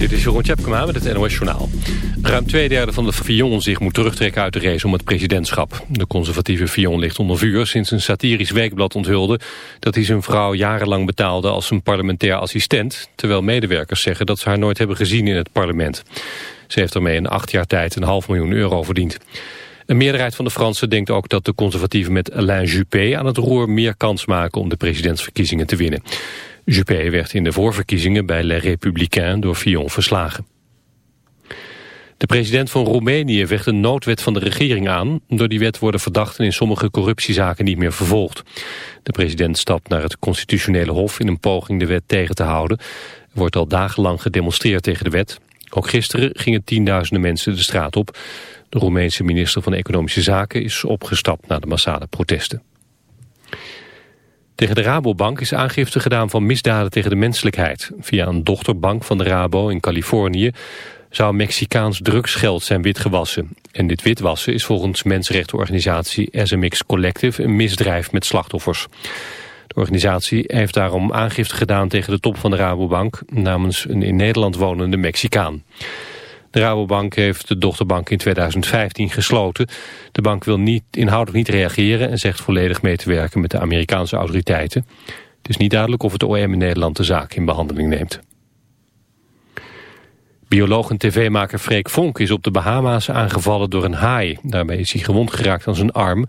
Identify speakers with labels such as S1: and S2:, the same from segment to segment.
S1: Dit is Jeroen Tjepkema met het NOS Journaal. Ruim twee derde van de Fillon zich moet terugtrekken uit de race om het presidentschap. De conservatieve Fillon ligt onder vuur sinds een satirisch weekblad onthulde... dat hij zijn vrouw jarenlang betaalde als zijn parlementair assistent... terwijl medewerkers zeggen dat ze haar nooit hebben gezien in het parlement. Ze heeft ermee in acht jaar tijd een half miljoen euro verdiend. Een meerderheid van de Fransen denkt ook dat de conservatieven met Alain Juppé aan het roer meer kans maken om de presidentsverkiezingen te winnen. Juppé werd in de voorverkiezingen bij Les Républicains door Fillon verslagen. De president van Roemenië vecht een noodwet van de regering aan. Door die wet worden verdachten in sommige corruptiezaken niet meer vervolgd. De president stapt naar het constitutionele hof in een poging de wet tegen te houden. Er wordt al dagenlang gedemonstreerd tegen de wet. Ook gisteren gingen tienduizenden mensen de straat op. De Roemeense minister van Economische Zaken is opgestapt na de massale protesten. Tegen de Rabobank is aangifte gedaan van misdaden tegen de menselijkheid. Via een dochterbank van de Rabo in Californië zou Mexicaans drugsgeld zijn witgewassen. En dit witwassen is volgens mensenrechtenorganisatie SMX Collective een misdrijf met slachtoffers. De organisatie heeft daarom aangifte gedaan tegen de top van de Rabobank namens een in Nederland wonende Mexicaan. De Rabobank heeft de dochterbank in 2015 gesloten. De bank wil niet, inhoudelijk niet reageren en zegt volledig mee te werken met de Amerikaanse autoriteiten. Het is niet duidelijk of het OM in Nederland de zaak in behandeling neemt. Bioloog en tv-maker Freek Vonk is op de Bahama's aangevallen door een haai. Daarbij is hij gewond geraakt aan zijn arm.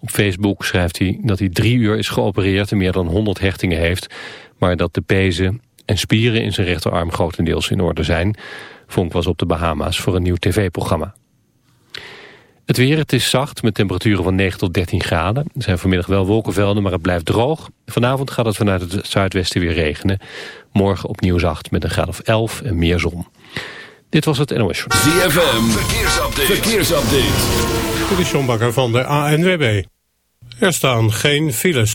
S1: Op Facebook schrijft hij dat hij drie uur is geopereerd en meer dan 100 hechtingen heeft. Maar dat de pezen en spieren in zijn rechterarm grotendeels in orde zijn. Vonk was op de Bahama's voor een nieuw tv-programma. Het weer, het is zacht met temperaturen van 9 tot 13 graden. Er zijn vanmiddag wel wolkenvelden, maar het blijft droog. Vanavond gaat het vanuit het zuidwesten weer regenen. Morgen opnieuw zacht met een graad of 11 en meer zon. Dit was het NOS Show.
S2: ZFM, verkeersupdate. verkeersupdate.
S3: Dit is van de ANWB. Er staan geen files.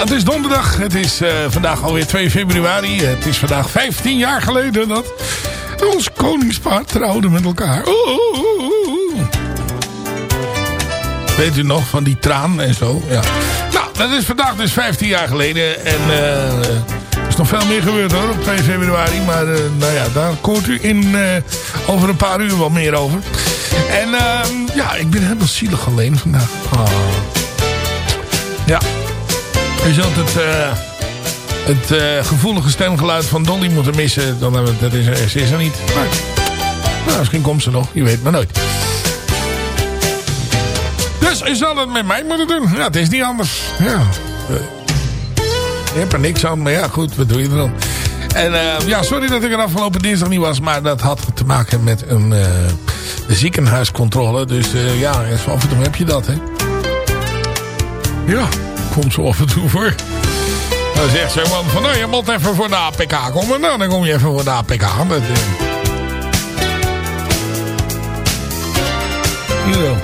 S4: Het is donderdag. Het is uh, vandaag alweer 2 februari. Het is vandaag 15 jaar geleden dat ons koningspaar trouwde met elkaar. Oeh, Weet u nog van die traan en zo? Ja. Nou, dat is vandaag dus 15 jaar geleden. En uh, is nog veel meer gebeurd hoor, op 2 februari. Maar uh, nou ja, daar hoort u in, over een paar uur wat meer over. En uh, ja, ik ben helemaal zielig alleen vandaag. Oh. Je zult het, het gevoelige stemgeluid van Dolly moeten missen. Dan, dat is, er, is er niet. Maar nou, misschien komt ze nog, je weet maar nooit. Dus je zal het met mij moeten doen. Ja, het is niet anders. Ja. Je hebt er niks aan, maar ja goed, wat doe je dan? En ja, sorry dat ik er afgelopen dinsdag niet was, maar dat had te maken met een ziekenhuiscontrole. Dus uh, ja, af en toe heb je dat, hè. Ja, komt zo af en toe voor. Dan zegt ze man van, nou, je moet even voor de APK komen. Nou, dan kom je even voor de APK. Dat, ja.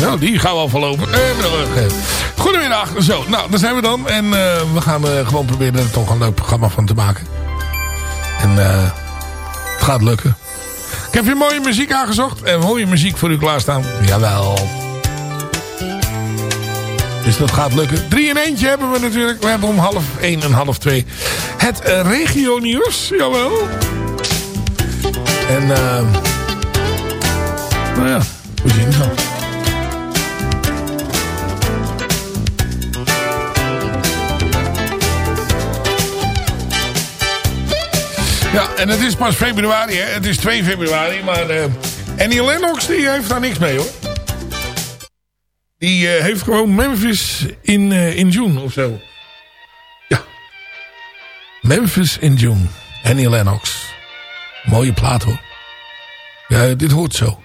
S4: Nou, die gaan we verlopen. Eh, Goedemiddag. Zo, nou, daar zijn we dan. En we gaan uh, gewoon proberen er toch een leuk programma van te maken. En het gaat lukken. Ik heb hier mooie muziek aangezocht. En mooie muziek voor u klaarstaan. Jawel. Dus dat gaat lukken. Drie in eentje hebben we natuurlijk. We hebben om half één en half twee het regio nieuws. Jawel. En uh, nou ja, we zien wel. Ja, en het is pas februari, hè. Het is 2 februari, maar... Uh, Annie Lennox, die heeft daar niks mee, hoor. Die uh, heeft gewoon Memphis in, uh, in June of zo. Ja. Memphis in June. Annie Lennox. Mooie plaat, hoor. Ja, dit hoort zo.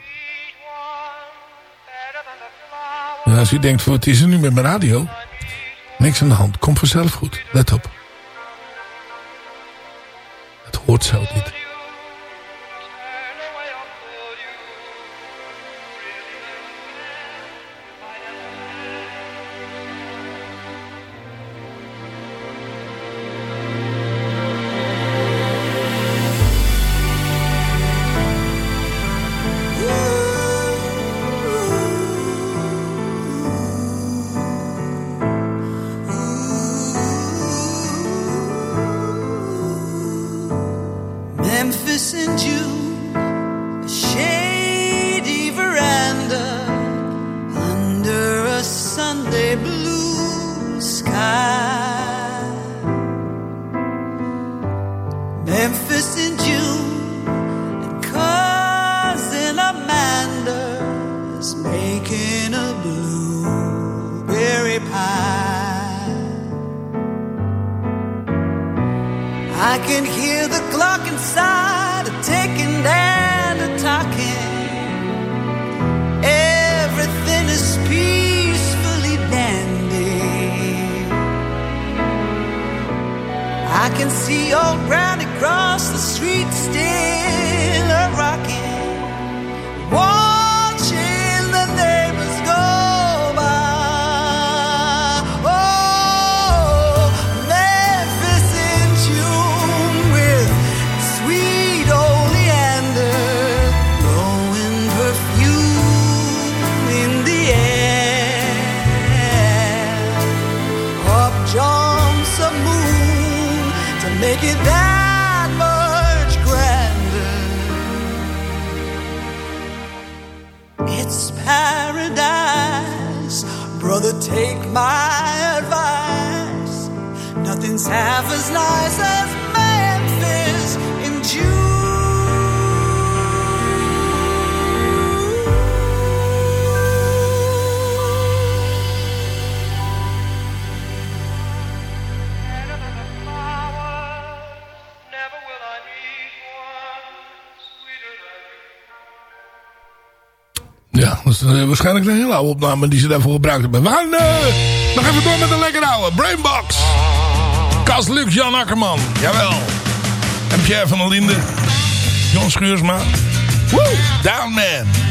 S4: En als u denkt, wat is er nu met mijn radio? Niks aan de hand. Komt vanzelf goed. Let op hoort zo dit. Uh, waarschijnlijk een hele oude opname die ze daarvoor gebruikt hebben. We gaan uh, nog even door met een lekker oude. Brainbox. Cas Lux, Jan Akkerman. Jawel. En Pierre van der Linden. Jon Schuursma. Woo! Down Man.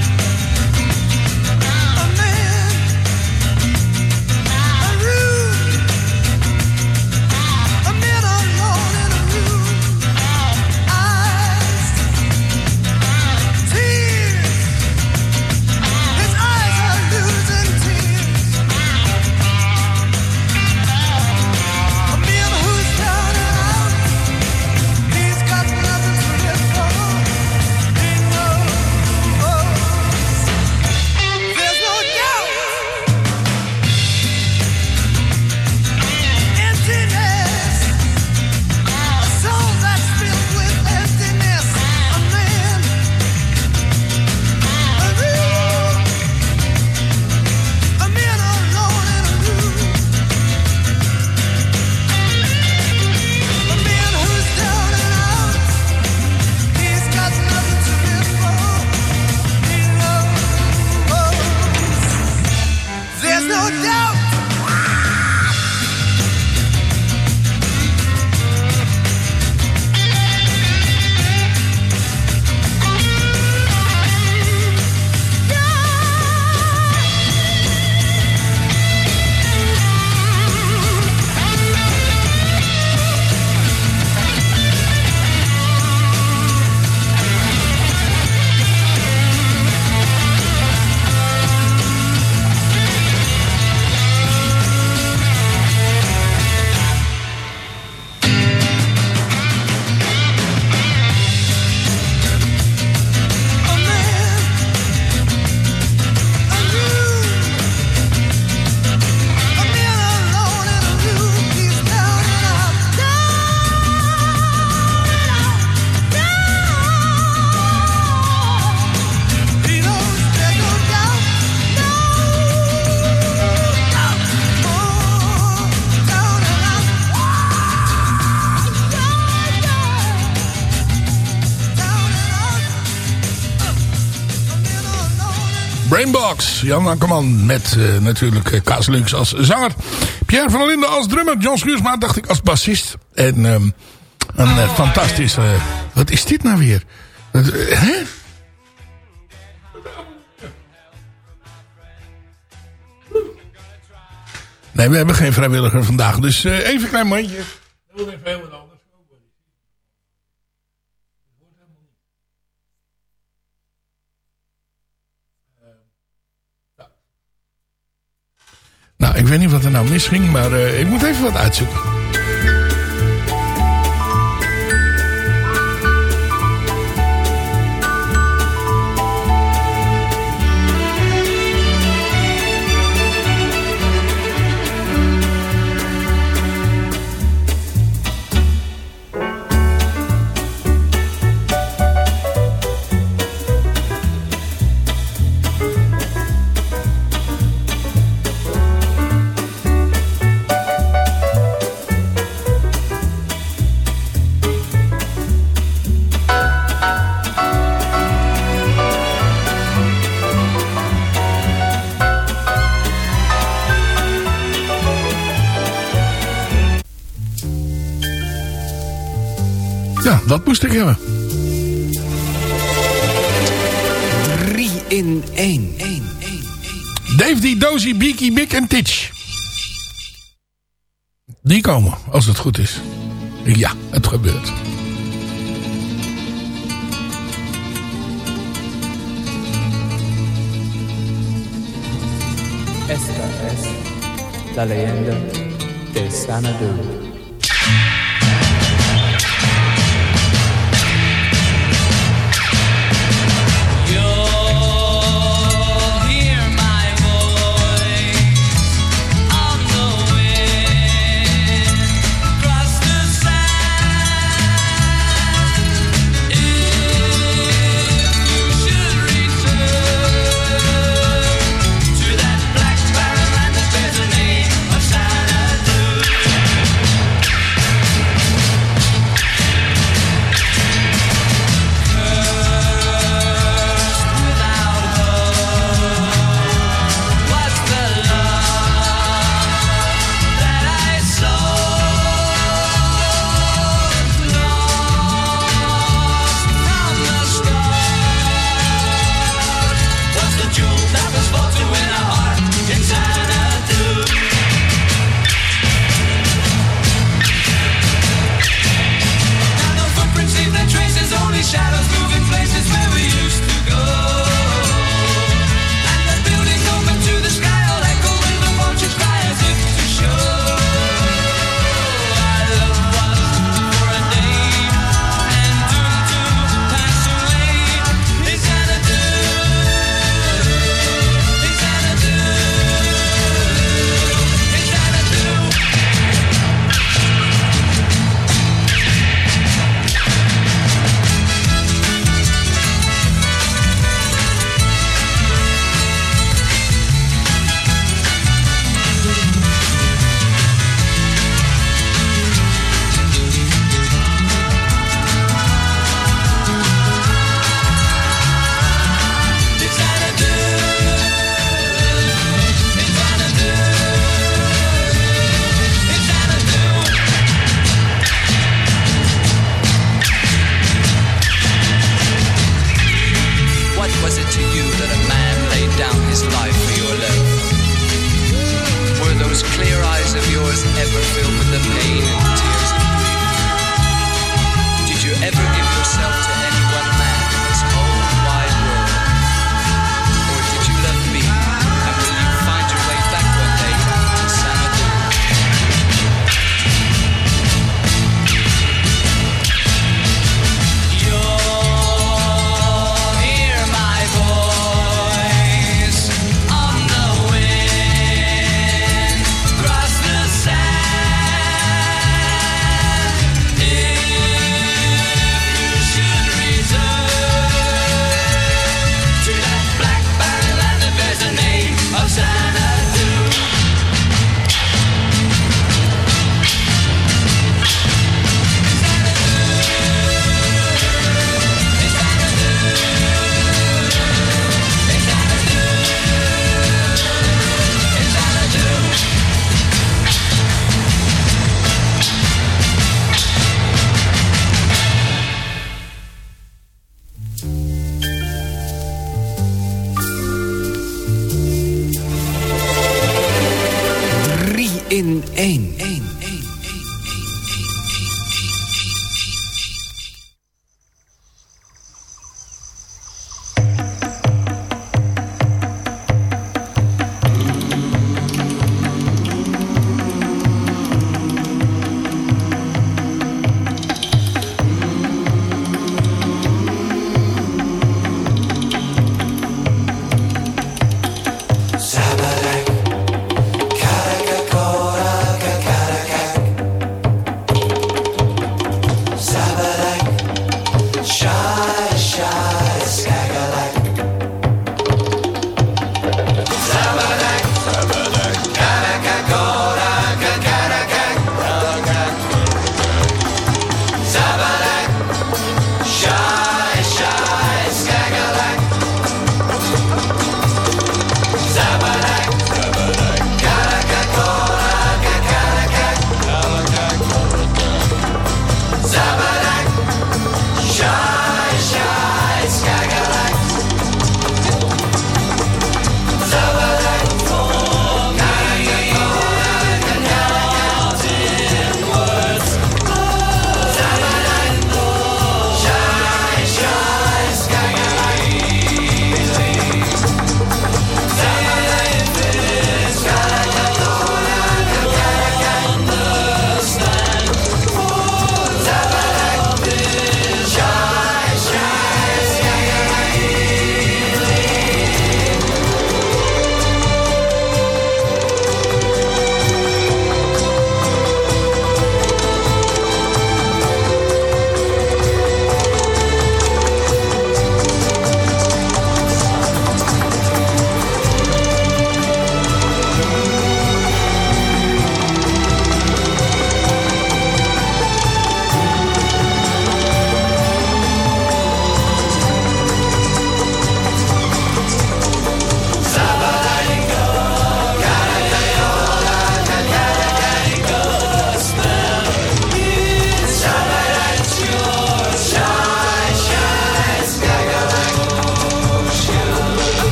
S4: Jan Akkerman met uh, natuurlijk uh, Kaas Lux als zanger. Pierre van der Linden als drummer. John Schuursma dacht ik als bassist. En um, een uh, fantastische... wat is dit nou weer? hè? Nee, we hebben geen vrijwilliger vandaag. Dus even een klein mandje. Dat even helemaal ik weet niet wat er nou misging, maar uh, ik moet even wat uitzoeken. Ik hebben.
S5: 3 in 1.
S4: Dave die Dozy, Beaky, Big en Titch. Die komen, als het goed is. Ja, het gebeurt.
S6: Esta es la leyenda de Sanadu.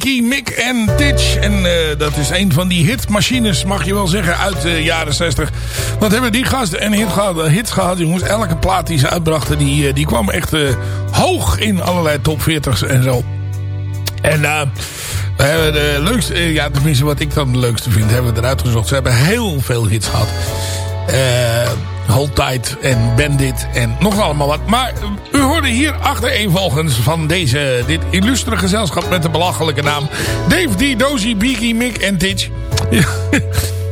S4: Beaky, Mick en Titch. En eh, dat is een van die hitmachines, mag je wel zeggen, uit de jaren 60. Wat hebben die gasten en hit gehad, hits gehad, jongens. Elke plaat die ze uitbrachten, die, eh, die kwam echt eh, hoog in allerlei top 40's en zo. En eh, we hebben de leukste, ja tenminste wat ik dan de leukste vind, hebben we eruit gezocht. Ze hebben heel veel hits gehad. Eh... Hold Tight en Bandit en nog allemaal wat. Maar u hoorde hier achtereenvolgens van deze, dit illustere gezelschap met de belachelijke naam. Dave D, Dozy, Beaky, Mick en Titch.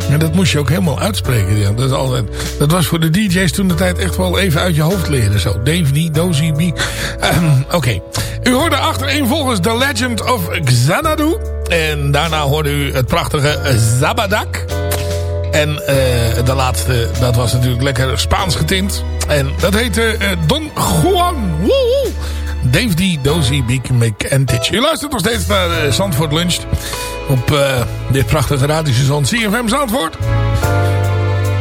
S4: Ja, dat moest je ook helemaal uitspreken. Dat, is altijd, dat was voor de DJ's toen de tijd echt wel even uit je hoofd leren. Zo. Dave D, Dozy, Beaky. Ehm, Oké. U hoorde achtereenvolgens The Legend of Xanadu. En daarna hoorde u het prachtige Zabadak. En uh, de laatste, dat was natuurlijk lekker Spaans getint. En dat heette uh, Don Juan. Woehoe. Dave D, Dozy, en Titch. Je luistert nog steeds naar uh, Zandvoort Lunch. Op dit prachtige radiostation CFM Zandvoort.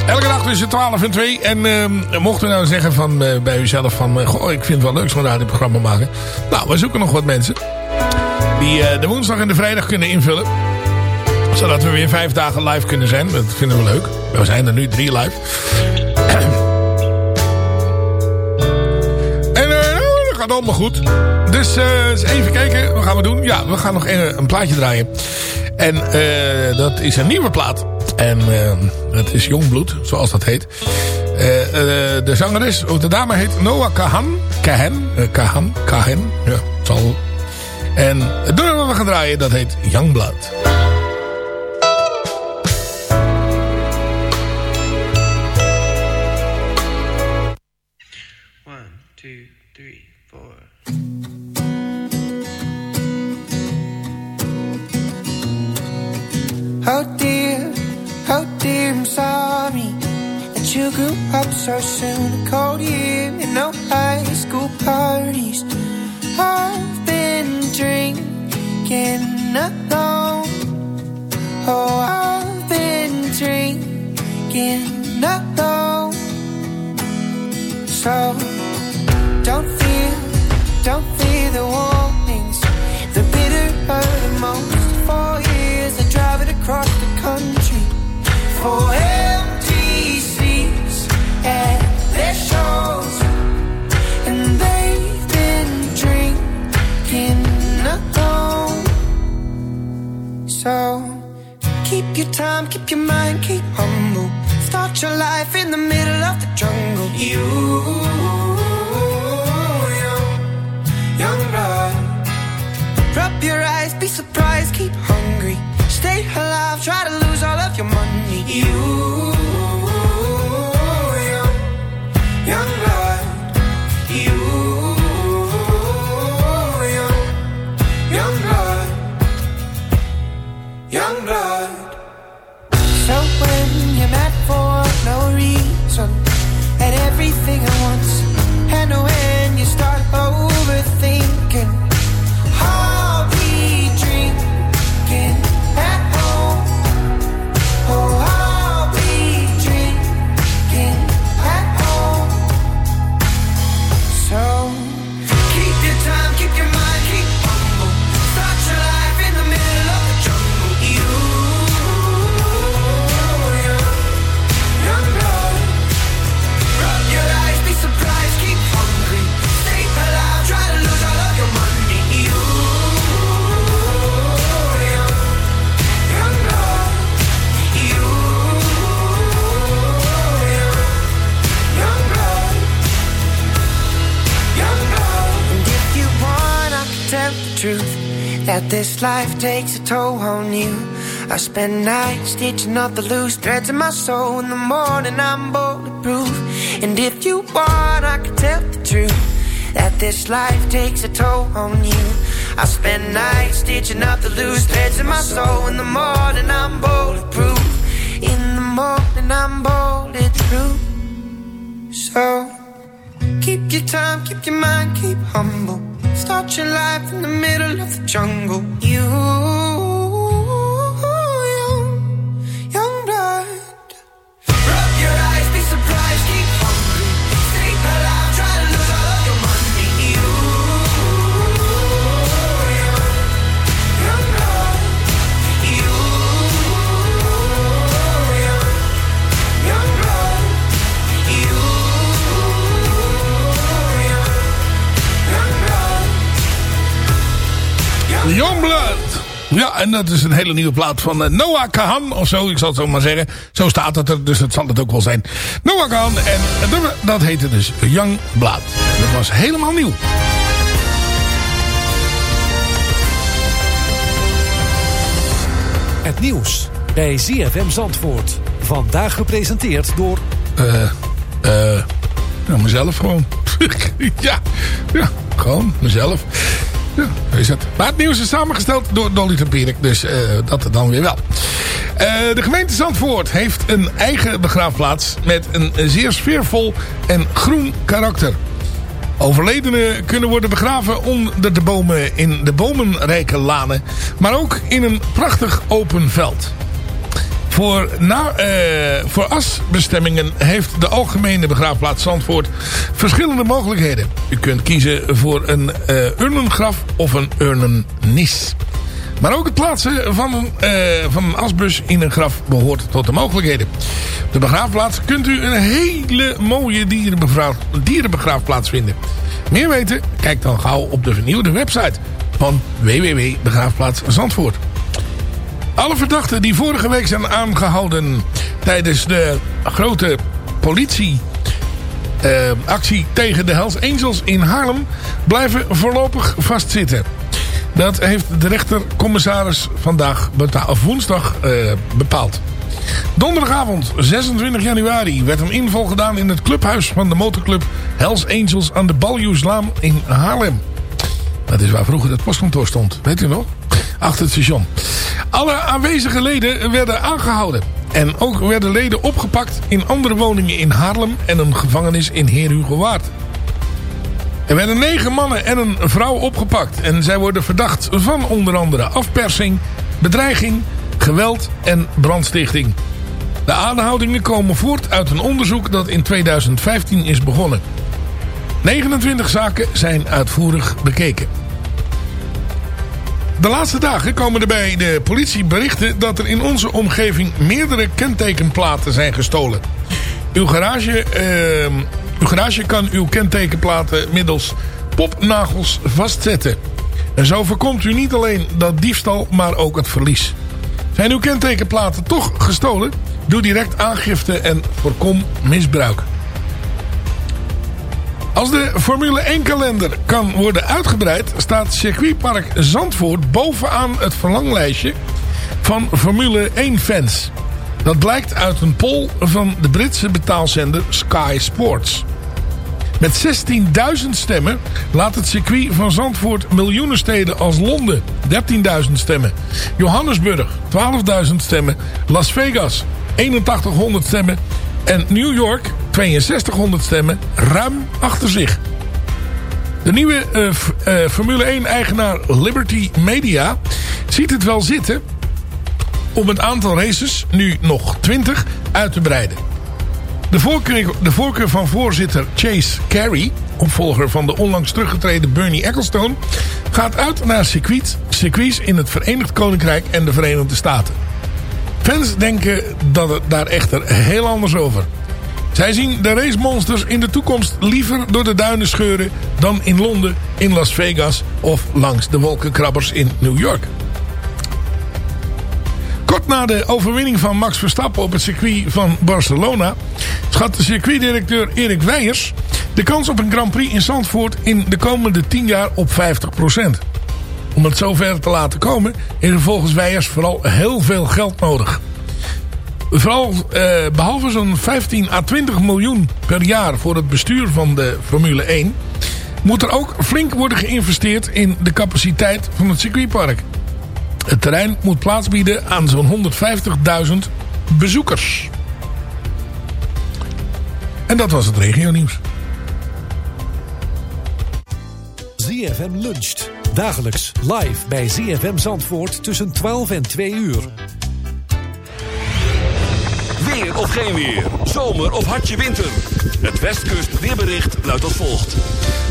S4: Elke dag tussen 12 en 2. En uh, mocht u nou zeggen van, bij uzelf van... Goh, ik vind het wel leuk zo'n radioprogramma maken. Nou, we zoeken nog wat mensen. Die de woensdag en de vrijdag kunnen invullen zodat we weer vijf dagen live kunnen zijn. Dat vinden we leuk. We zijn er nu drie live. en uh, dat gaat allemaal goed. Dus eens even kijken. Wat gaan we doen? Ja, we gaan nog een, een plaatje draaien. En dat is een nieuwe plaat. En het is Jongbloed, zoals dat heet. de zangeres, of de dame heet Noah Kahan. Kahan. Kahan. Kahan. Ja, zal... En het nummer wat we gaan draaien, dat heet Youngblood.
S7: Two, three, four.
S8: Oh dear, oh dear, I'm sorry that you grew up so soon. A cold year and no high school parties. I've been drinking alone. Oh, I've been drinking alone. So don't fear, don't fear the warnings. The bitter hurt the most. Four years of driving across the country for empty seats at their shows, and they've been drinking alone. So keep your time, keep your mind, keep humble. Start your life in the middle of the jungle. You Rub your eyes, be surprised, keep hungry. Stay alive, try to lose all of your money. You, young, young blood. You, young, young blood. Young blood. So when you're mad for no reason, and everything at once, and when you start overthinking. This life takes a toll on you. I spend nights stitching up the loose threads in my soul. In the morning, I'm bulletproof. And if you want, I can tell the truth that this life takes a toll on you. I spend nights stitching up the loose threads in my soul. In the morning, I'm bulletproof. In the morning, I'm bulletproof. So keep your time, keep your mind, keep humble. Start your life in the middle of the jungle. You,
S4: Youngblood. Ja, en dat is een hele nieuwe plaat van eh, Noah Kahan of zo. Ik zal het zo maar zeggen. Zo staat het er, dus dat zal het ook wel zijn. Noah Kahan en het nummer, dat heette dus Young Blood. Dat was helemaal nieuw.
S9: Het nieuws bij ZFM Zandvoort. Vandaag gepresenteerd door...
S4: Eh, eh, nou, mezelf gewoon. ja, ja, gewoon mezelf. Ja, is het. Maar het nieuws is samengesteld door Dolly Tempierik, dus eh, dat dan weer wel. Eh, de gemeente Zandvoort heeft een eigen begraafplaats met een zeer sfeervol en groen karakter. Overledenen kunnen worden begraven onder de bomen in de bomenrijke lanen, maar ook in een prachtig open veld. Voor, eh, voor asbestemmingen heeft de Algemene Begraafplaats Zandvoort verschillende mogelijkheden. U kunt kiezen voor een eh, urnengraf of een urnennis. Maar ook het plaatsen van een, eh, van asbus in een graf behoort tot de mogelijkheden. Op de begraafplaats kunt u een hele mooie dierenbegraaf, dierenbegraafplaats vinden. Meer weten? Kijk dan gauw op de vernieuwde website van www.begraafplaats Zandvoort. Alle verdachten die vorige week zijn aangehouden tijdens de grote politieactie tegen de Hells Angels in Haarlem blijven voorlopig vastzitten. Dat heeft de rechtercommissaris vandaag of woensdag eh, bepaald. Donderdagavond 26 januari werd een inval gedaan in het clubhuis van de motorclub Hells Angels aan de Baljuwslaan in Haarlem. Dat is waar vroeger het postkantoor stond. Weet u nog? Achter het station. Alle aanwezige leden werden aangehouden. En ook werden leden opgepakt in andere woningen in Haarlem en een gevangenis in Heerhugowaard. Er werden negen mannen en een vrouw opgepakt. En zij worden verdacht van onder andere afpersing, bedreiging, geweld en brandstichting. De aanhoudingen komen voort uit een onderzoek dat in 2015 is begonnen. 29 zaken zijn uitvoerig bekeken. De laatste dagen komen er bij de politie berichten dat er in onze omgeving meerdere kentekenplaten zijn gestolen. Uw garage, uh, uw garage kan uw kentekenplaten middels popnagels vastzetten. En zo voorkomt u niet alleen dat diefstal, maar ook het verlies. Zijn uw kentekenplaten toch gestolen? Doe direct aangifte en voorkom misbruik. Als de Formule 1 kalender kan worden uitgebreid... staat circuitpark Zandvoort bovenaan het verlanglijstje van Formule 1 fans. Dat blijkt uit een poll van de Britse betaalzender Sky Sports. Met 16.000 stemmen laat het circuit van Zandvoort miljoenen steden als Londen 13.000 stemmen. Johannesburg 12.000 stemmen. Las Vegas 8100 stemmen. En New York 6200 stemmen ruim achter zich. De nieuwe uh, uh, Formule 1 eigenaar Liberty Media ziet het wel zitten om het aantal races, nu nog 20, uit te breiden. De voorkeur, de voorkeur van voorzitter Chase Carey, opvolger van de onlangs teruggetreden Bernie Ecclestone, gaat uit naar circuits, circuits in het Verenigd Koninkrijk en de Verenigde Staten. Fans denken dat het daar echter heel anders over. Zij zien de racemonsters in de toekomst liever door de duinen scheuren dan in Londen, in Las Vegas of langs de wolkenkrabbers in New York. Kort na de overwinning van Max Verstappen op het circuit van Barcelona... schat de circuitdirecteur Erik Weijers de kans op een Grand Prix in Zandvoort in de komende 10 jaar op 50%. Om het zover te laten komen is er volgens Weijers vooral heel veel geld nodig. Vooral eh, behalve zo'n 15 à 20 miljoen per jaar voor het bestuur van de Formule 1... moet er ook flink worden geïnvesteerd in de capaciteit van het circuitpark. Het terrein moet plaats bieden aan zo'n 150.000 bezoekers. En dat was het regionieuws.
S9: ZFM luncht. Dagelijks live bij ZFM Zandvoort tussen 12 en 2 uur.
S2: Weer of geen weer. Zomer of hartje winter. Het Westkust weerbericht luidt als volgt.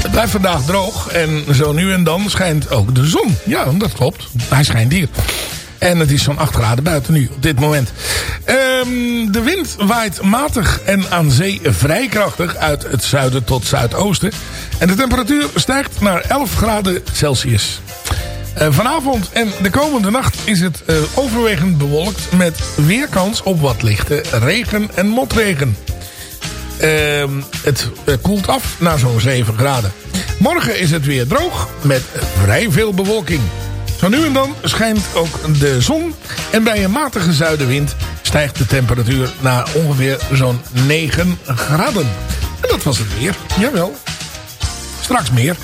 S4: Het blijft vandaag droog en zo nu en dan schijnt ook de zon. Ja, dat klopt. Hij schijnt hier. En het is zo'n 8 graden buiten nu op dit moment. Ehm, de wind waait matig en aan zee vrij krachtig uit het zuiden tot zuidoosten. En de temperatuur stijgt naar 11 graden Celsius. Eh, vanavond en de komende nacht is het eh, overwegend bewolkt met weerkans op wat lichte regen en motregen. Ehm, het eh, koelt af naar zo'n 7 graden. Morgen is het weer droog met vrij veel bewolking. Zo nu en dan schijnt ook de zon en bij een matige zuidenwind stijgt de temperatuur naar ongeveer zo'n 9 graden. En dat was het weer. Jawel. Straks meer.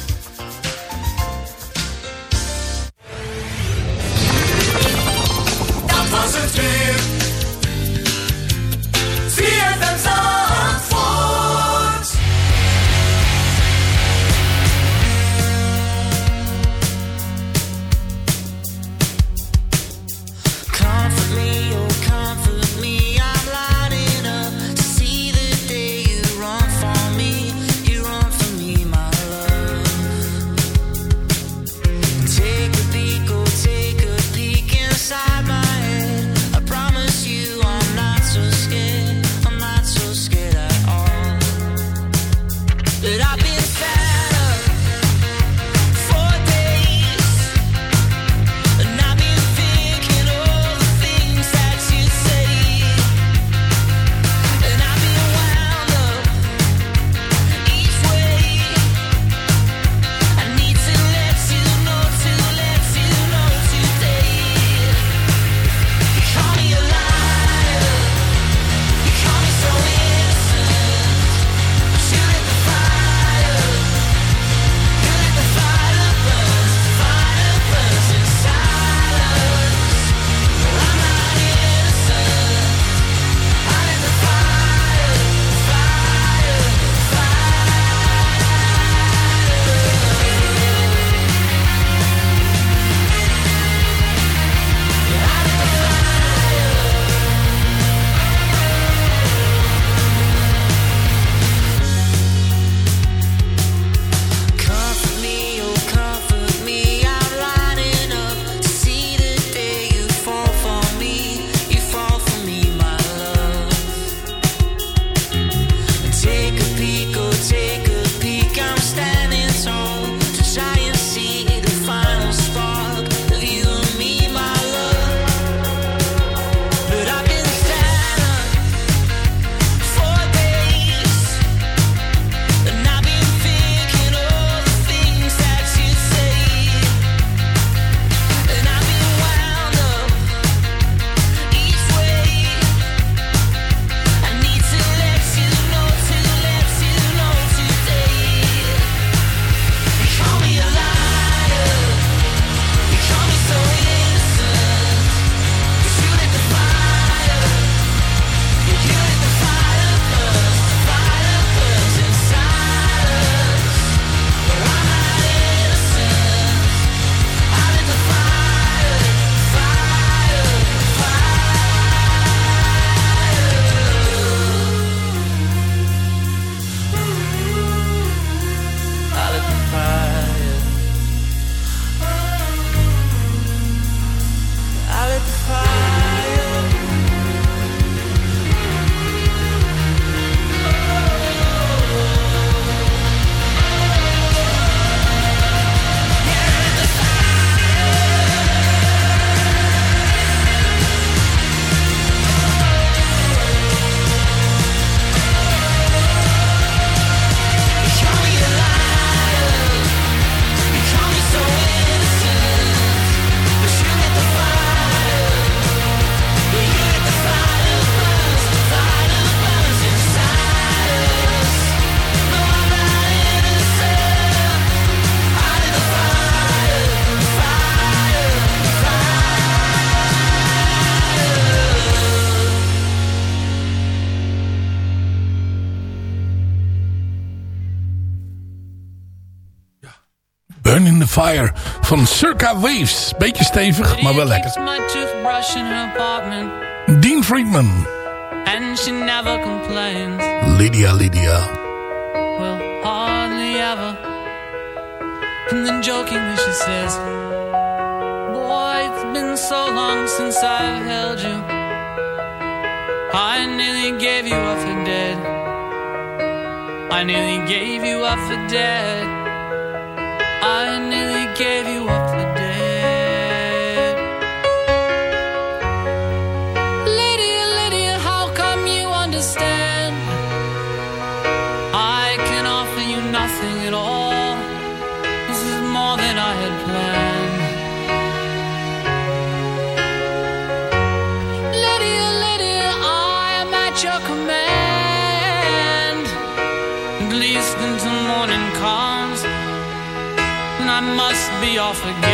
S4: van Circa Waves. Beetje stevig, maar wel lekker. Dean Friedman.
S6: And she never complains.
S4: Lydia, Lydia.
S6: Well, hardly ever. And then jokingly she says... Boy, it's been so long since I've held you. I nearly gave you up for dead. I nearly gave you up for dead. I nearly gave you up. off again.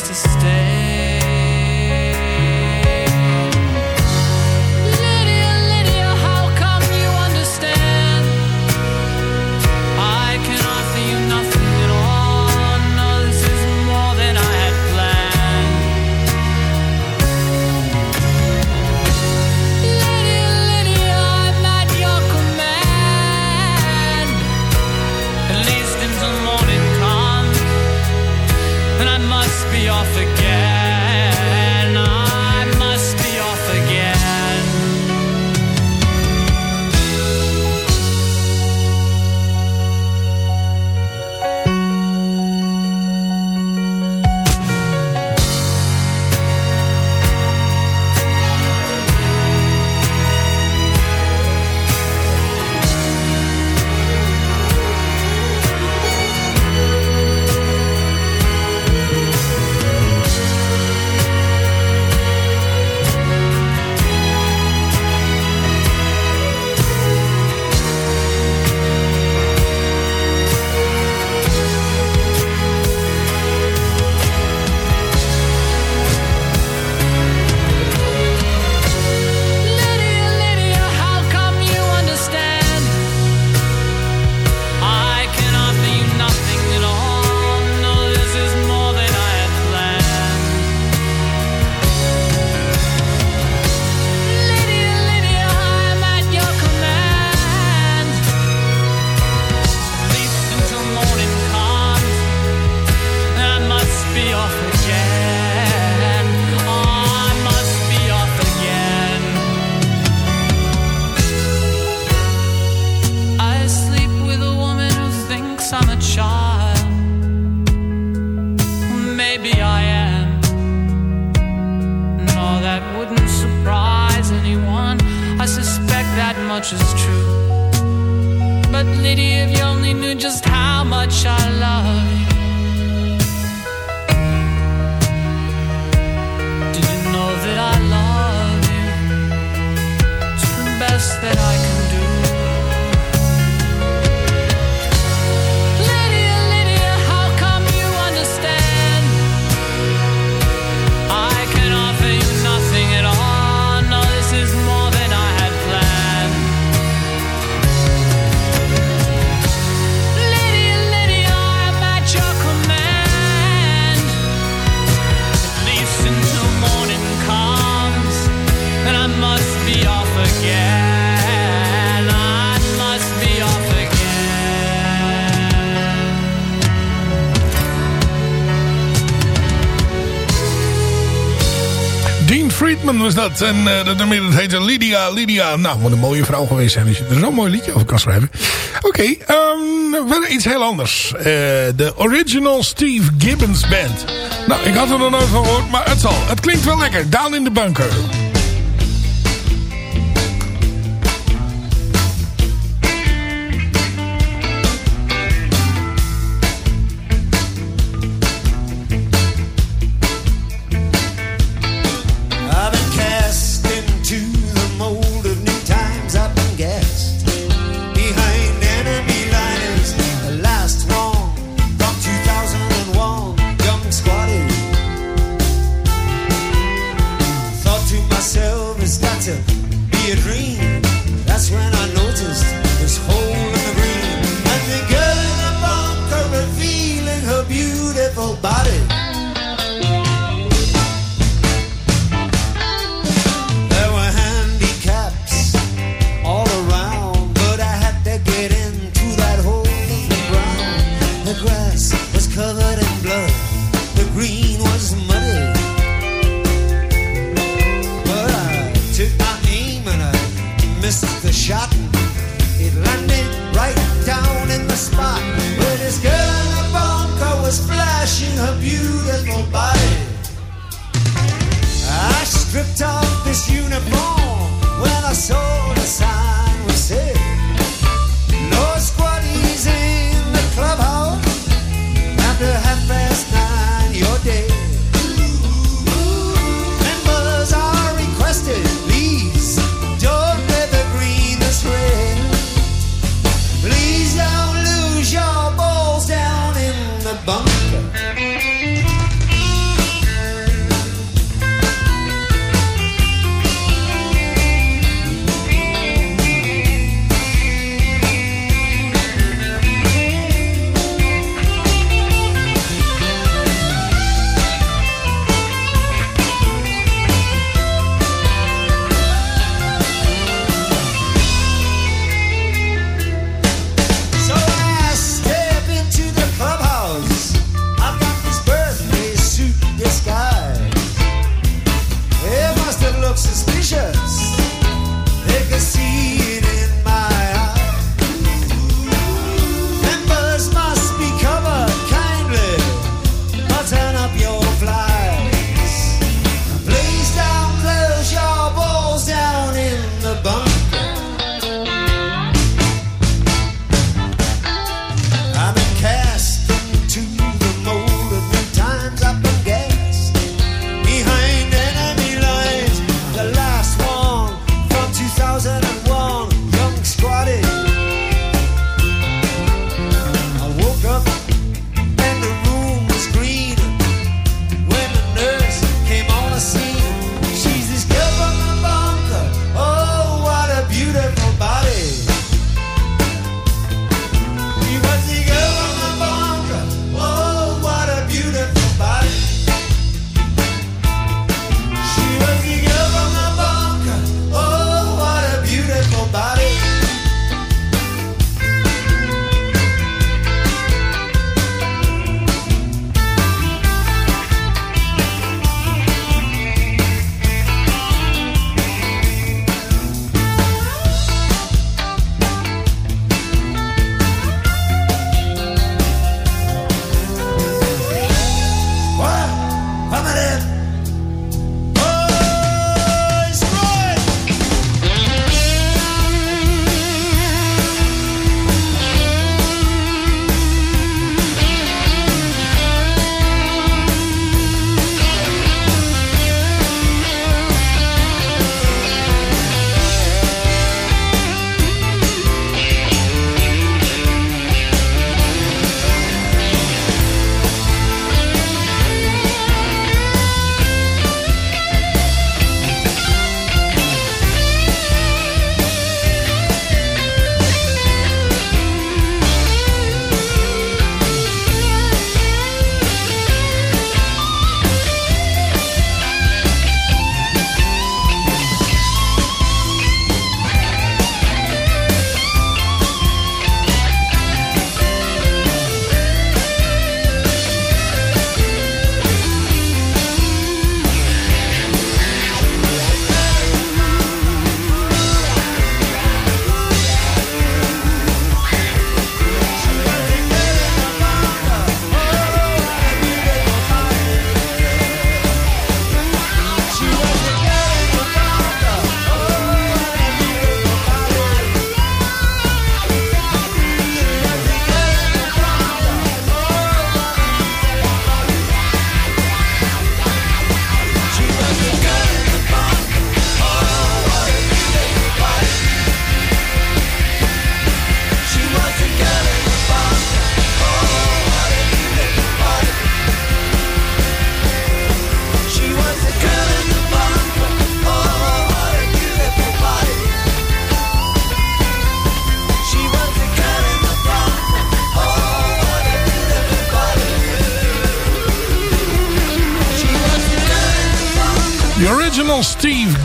S6: just
S4: to dat. En uh, dat nummer heette Lydia, Lydia. Nou, moet een mooie vrouw geweest zijn als je er zo'n mooi liedje over kan schrijven. Oké, ehm, okay, um, iets heel anders. Eh, de Original Steve Gibbons Band. Nou, ik had er nog nooit van gehoord, maar het zal. Het klinkt wel lekker. Down in the Bunker.
S5: shot. It landed right down in the spot where this girl in a bomb was flashing her beautiful body. I stripped off this uniform when I saw the sign was said.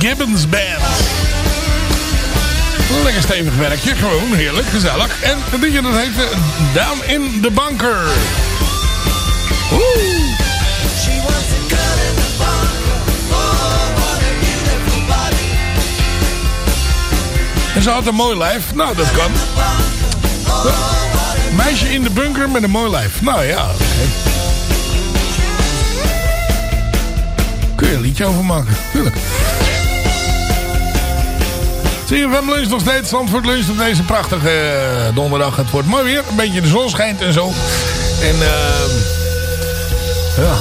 S4: Gibbons Band. Lekker stevig werkje, gewoon heerlijk, gezellig. En het liedje dat heette Down in the Bunker. Oeh.
S5: Oh.
S4: En ze had een mooi lijf. Nou, dat kan. Meisje in de bunker met een mooi lijf. Nou ja. Kun je een liedje over maken. Tuurlijk. CFM lunch nog steeds. Zandvoort lunch op deze prachtige eh, donderdag. Het wordt mooi weer. Een beetje de zon schijnt en zo. En ehm ja.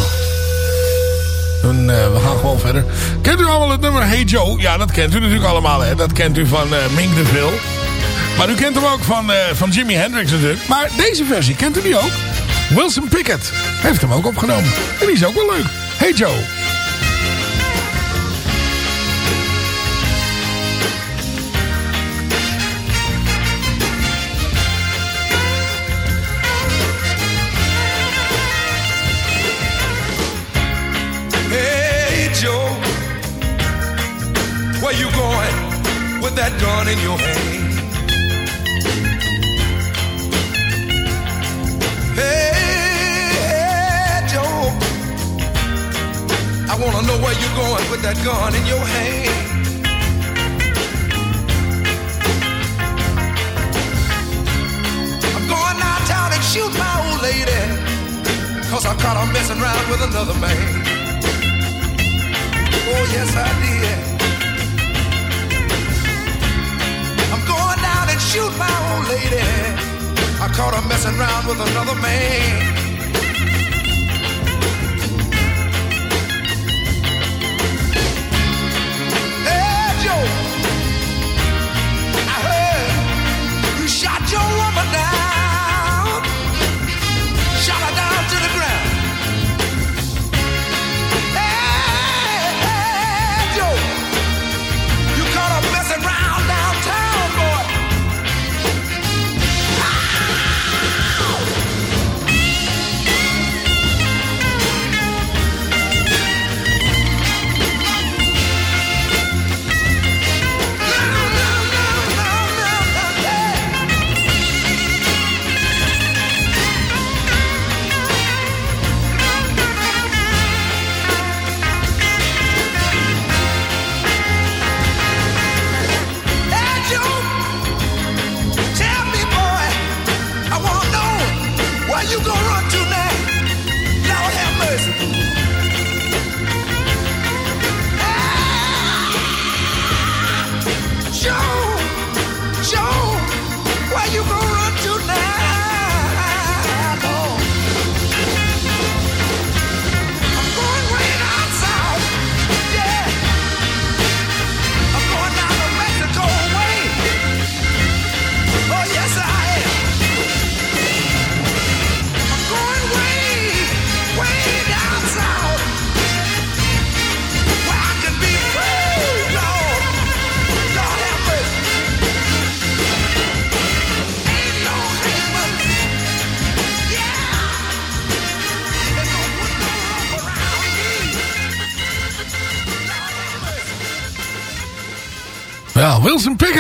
S4: En, eh, we gaan gewoon verder. Kent u allemaal het nummer Hey Joe? Ja, dat kent u natuurlijk allemaal. Hè? Dat kent u van eh Mink DeVille. Maar u kent hem ook van, van Jimi Hendrix natuurlijk. Maar deze versie, kent u die ook? Wilson Pickett heeft hem ook opgenomen. En die is ook wel leuk. Hey Joe.
S5: Going with that gun in your hand? Hey, Joe, I wanna know where you're going with that gun in your hand. I'm going downtown and shoot my old lady, cause I caught her messing around with another man. Oh, yes, I did. Shoot my old lady. I caught her messing around with another man.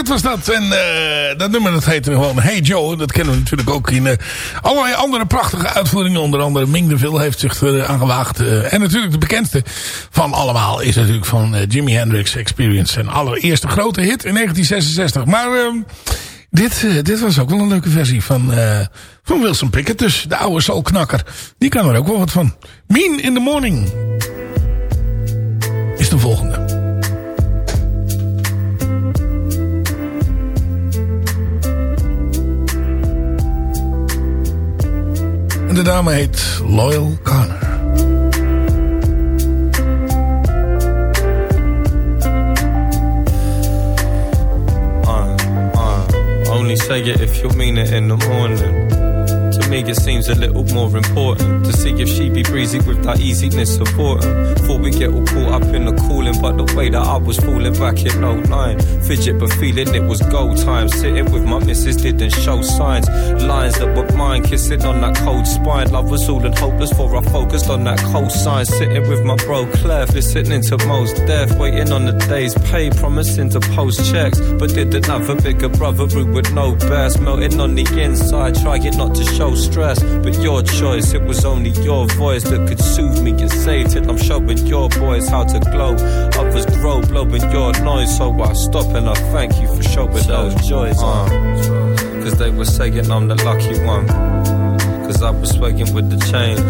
S4: Was dat. En eh, dat nummer dat heette gewoon Hey Joe. Dat kennen we natuurlijk ook in eh, allerlei andere prachtige uitvoeringen. Onder andere Ming DeVille heeft zich er gewaagd. Eh, en natuurlijk de bekendste van allemaal is natuurlijk van Jimi Hendrix Experience. Zijn allereerste grote hit in 1966. Maar ehm, dit, dit was ook wel een leuke versie van, van Wilson Pickett. Dus de oude soulknakker. Die kan er ook wel wat van. Mean in the Morning is de volgende. De dame heet Loyal Connor.
S10: Uh, uh, only say it if you mean it in the morning. To me, it seems a little more important to see if she be breezy with that easiness supporting. Before we get all caught up in the cooling, but the way that I was falling back in 09. Fidget, but feeling it was go time. Sitting with my missus didn't show signs. Lines that were mine, kissing on that cold spine. Love was all and hopeless for I focused on that cold sign. Sitting with my bro Clef, listening to most death, waiting on the day's pay, promising to post checks, but didn't have a bigger brother who with no best. Melting on the inside, trying not to show stress, but your choice. It was only your voice that could soothe me and save till I'm showing your boys how to glow. Others grow, blowing your noise, so I stop and I thank you for showing those joys. Uh, Cause they were saying I'm the lucky one. Cause I was swaying with the change.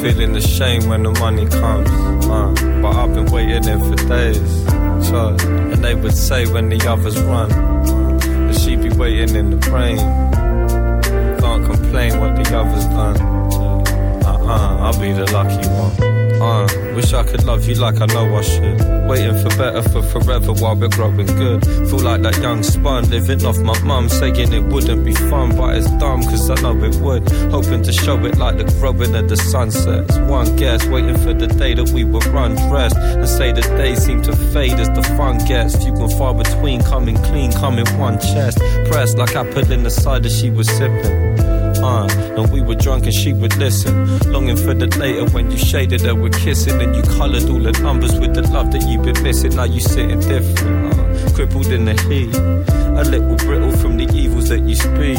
S10: Feeling the shame when the money comes. Uh, but I've been waiting in for days. So, and they would say when the others run, that she be waiting in the rain. Can't what the others done. Uh-uh, I'll be the lucky one. Uh, wish I could love you like I know I should. Waiting for better for forever while we're growing good. Feel like that young spun living off my mum, saying it wouldn't be fun, but it's dumb cause I know it would. Hoping to show it like the growing of the sunsets. One guess, waiting for the day that we were undressed. And say the days seem to fade as the fun gets. Few and far between, coming clean, coming one chest. Pressed like apple in the cider she was sipping. Uh, and we were drunk and she would listen. Longing for the later when you shaded her with kissing you colored all the numbers with the love that you've been missing. Now you're sitting different, uh, crippled in the heat. A little brittle from the evils that you speak.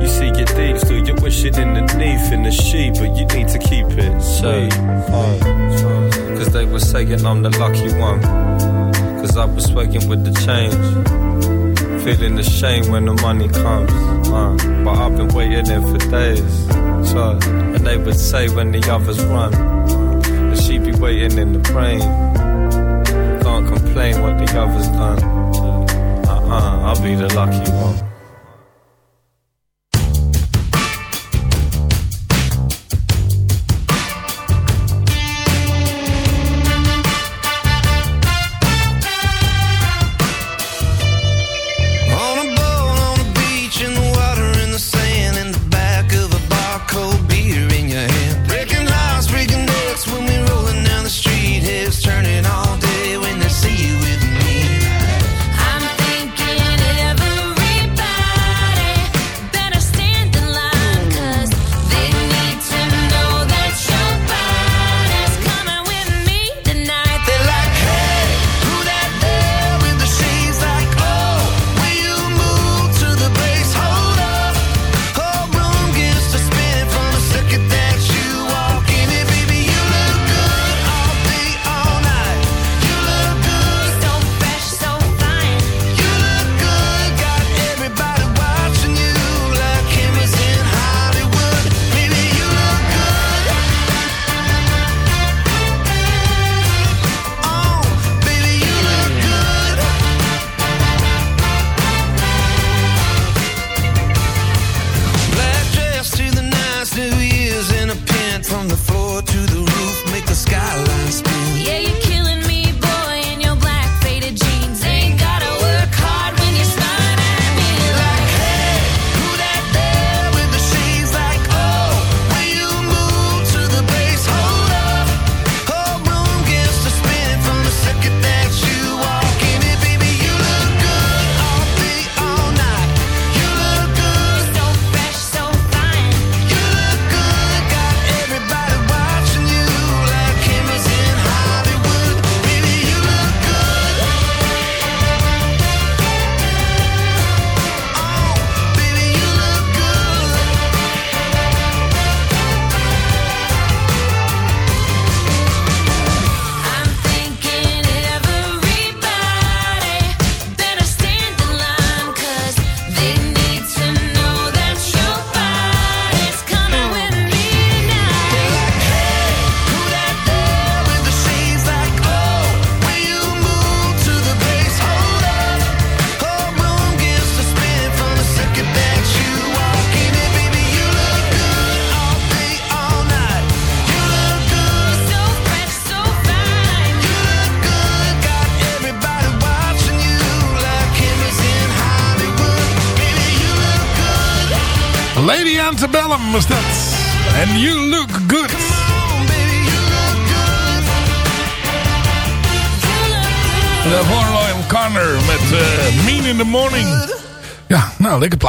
S10: You see your deep, still you're wishing underneath in the sheet, but you need to keep it sweet. Uh, Cause they were saying I'm the lucky one. Cause I was swaying with the change. Feeling the shame when the money comes. Uh, but I've been waiting in for days. So, and they would say when the others run, waiting in the rain. Can't complain what the others done. Uh-uh, I'll be the lucky one.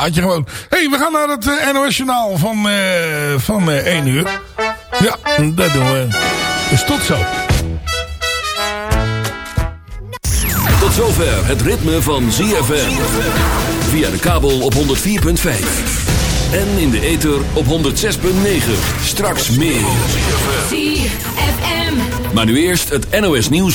S4: Lekker plaatje gewoon. hey, we gaan naar het eh, NOS Journaal van, eh, van eh 1 uur. Ja, dat doen we. Dus tot zo.
S2: Tot zover het ritme van ZFM. Via de kabel op 104.5. En in de ether op 106.9. Straks meer.
S11: ZFM.
S2: Maar nu eerst het NOS nieuws.